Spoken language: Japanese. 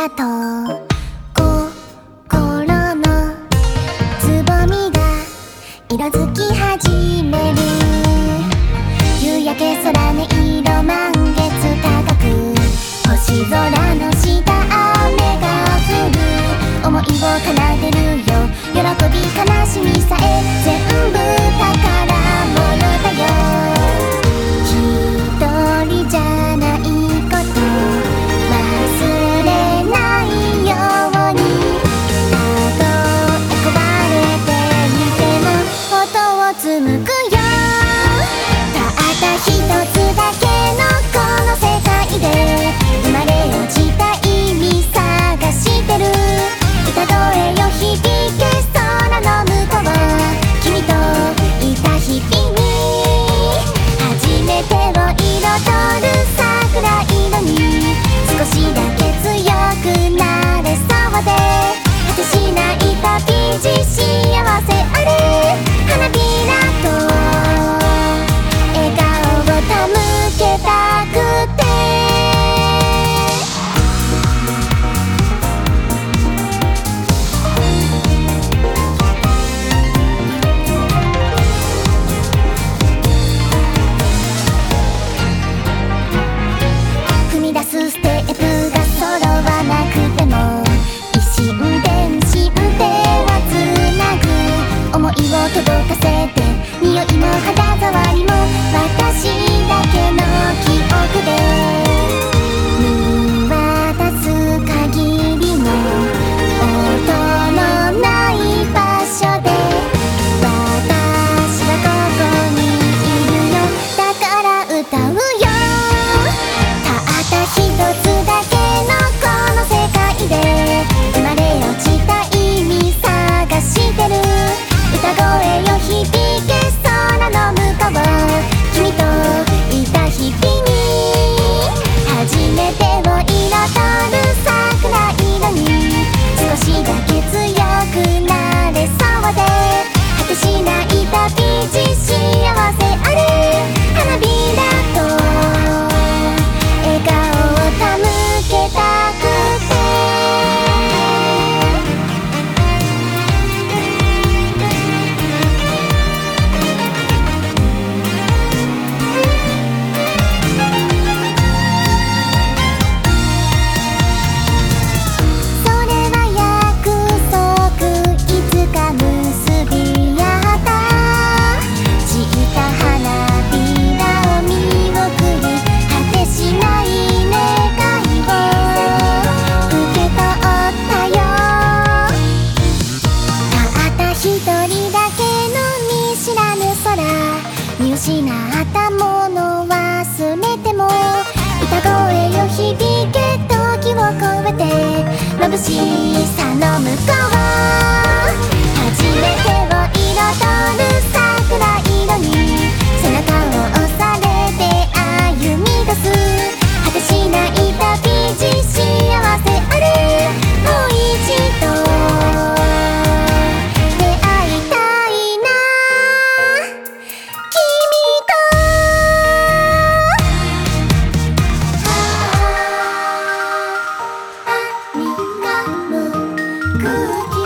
だと心のつぼみが色づき始める。夕焼け空音色満月高く。星空届かせて。匂いも肌触りも私失ったもの忘れても歌声よ響け時を超えて眩しさの向こう good.